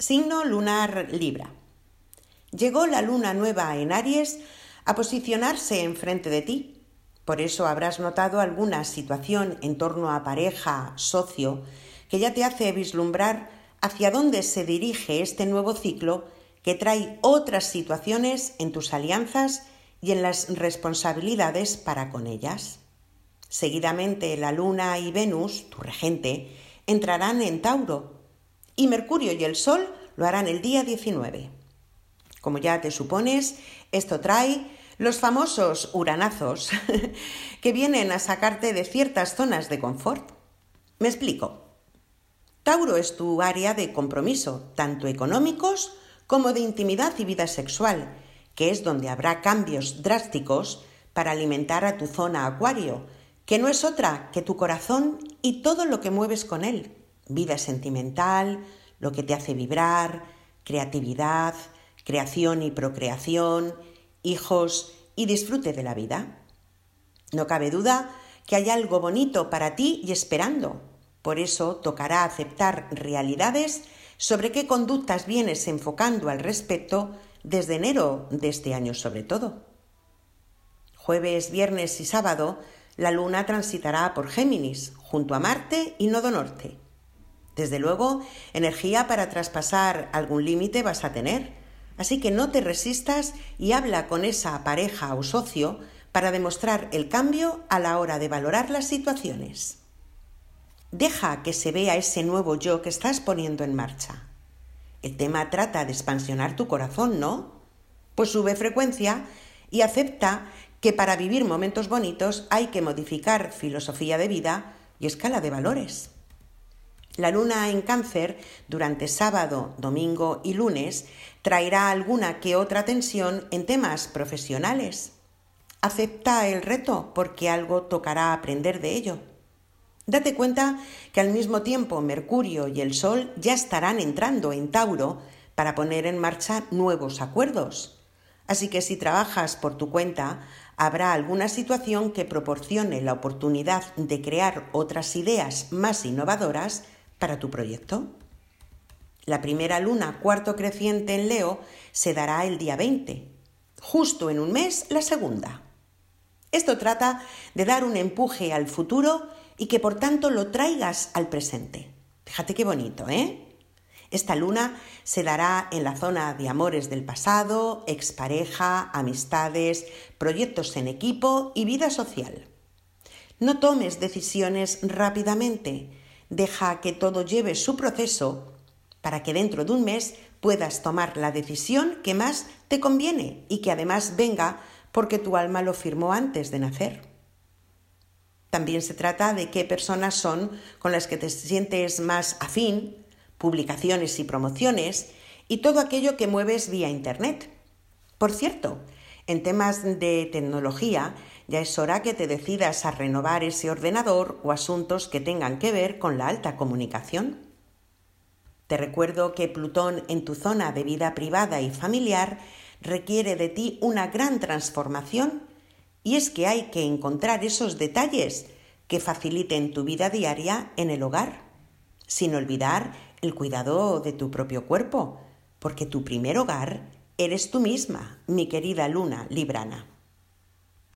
Signo lunar Libra. Llegó la luna nueva en Aries a posicionarse enfrente de ti. Por eso habrás notado alguna situación en torno a pareja, socio, que ya te hace vislumbrar hacia dónde se dirige este nuevo ciclo que trae otras situaciones en tus alianzas y en las responsabilidades para con ellas. Seguidamente la Luna y Venus, tu regente, entrarán en Tauro y Mercurio y el Sol lo harán el día 19. Como ya te supones, esto trae los famosos uranazos que vienen a sacarte de ciertas zonas de confort. Me explico. Tauro es tu área de compromiso, tanto económicos como de intimidad y vida sexual, que es donde habrá cambios drásticos para alimentar a tu zona acuario, que no es otra que tu corazón y todo lo que mueves con él vida sentimental, lo que te hace vibrar, creatividad, creación y procreación, hijos y disfrute de la vida. No cabe duda que hay algo bonito para ti y esperando. Por eso tocará aceptar realidades sobre qué conductas vienes enfocando al respecto desde enero de este año sobre todo. Jueves, viernes y sábado, la luna transitará por Géminis, junto a Marte y Nodo Norte. Desde luego, energía para traspasar algún límite vas a tener, así que no te resistas y habla con esa pareja o socio para demostrar el cambio a la hora de valorar las situaciones. Deja que se vea ese nuevo yo que estás poniendo en marcha. El tema trata de expansionar tu corazón, ¿no? Pues sube frecuencia y acepta que para vivir momentos bonitos hay que modificar filosofía de vida y escala de valores. La luna en cáncer durante sábado, domingo y lunes traerá alguna que otra tensión en temas profesionales. Acepta el reto porque algo tocará aprender de ello. Date cuenta que al mismo tiempo Mercurio y el Sol ya estarán entrando en Tauro para poner en marcha nuevos acuerdos. Así que si trabajas por tu cuenta, habrá alguna situación que proporcione la oportunidad de crear otras ideas más innovadoras para tu proyecto. La primera luna cuarto creciente en Leo se dará el día 20, justo en un mes la segunda. Esto trata de dar un empuje al futuro y que por tanto lo traigas al presente. Fíjate qué bonito, ¿eh? Esta luna se dará en la zona de amores del pasado, expareja, amistades, proyectos en equipo y vida social. No tomes decisiones rápidamente, deja que todo lleve su proceso para que dentro de un mes puedas tomar la decisión que más te conviene y que además venga porque tu alma lo firmó antes de nacer. También se trata de qué personas son con las que te sientes más afín, publicaciones y promociones y todo aquello que mueves vía Internet. Por cierto, en temas de tecnología ya es hora que te decidas a renovar ese ordenador o asuntos que tengan que ver con la alta comunicación. Te recuerdo que Plutón en tu zona de vida privada y familiar requiere de ti una gran transformación y es que hay que encontrar esos detalles que faciliten tu vida diaria en el hogar, sin olvidar el cuidado de tu propio cuerpo, porque tu primer hogar eres tú misma, mi querida luna librana.